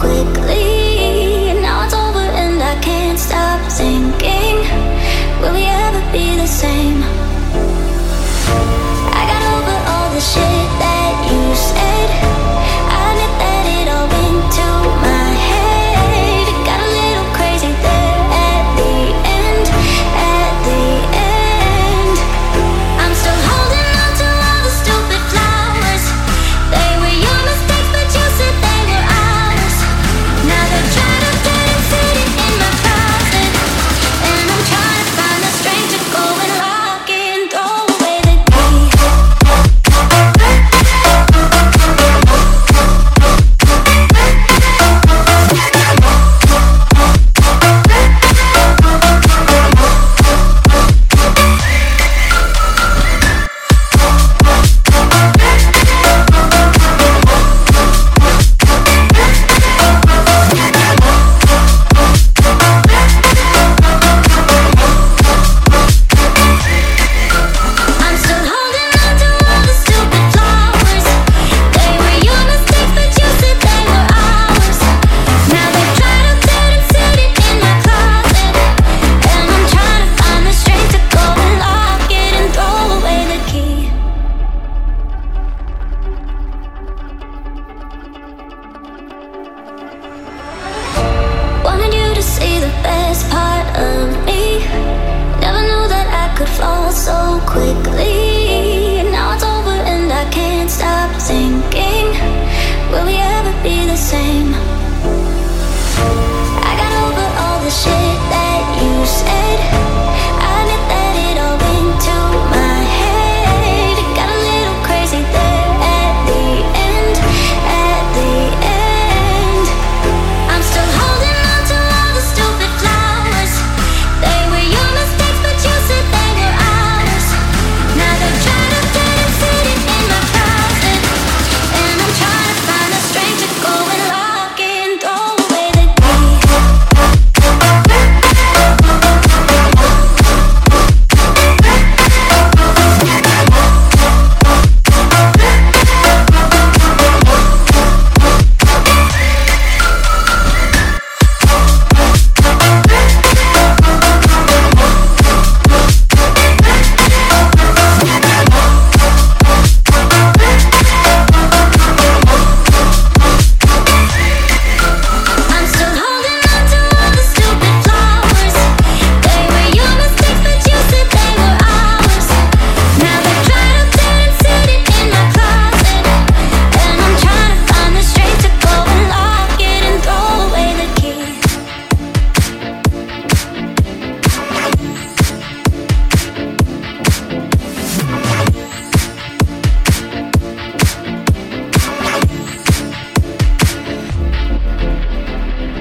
quick.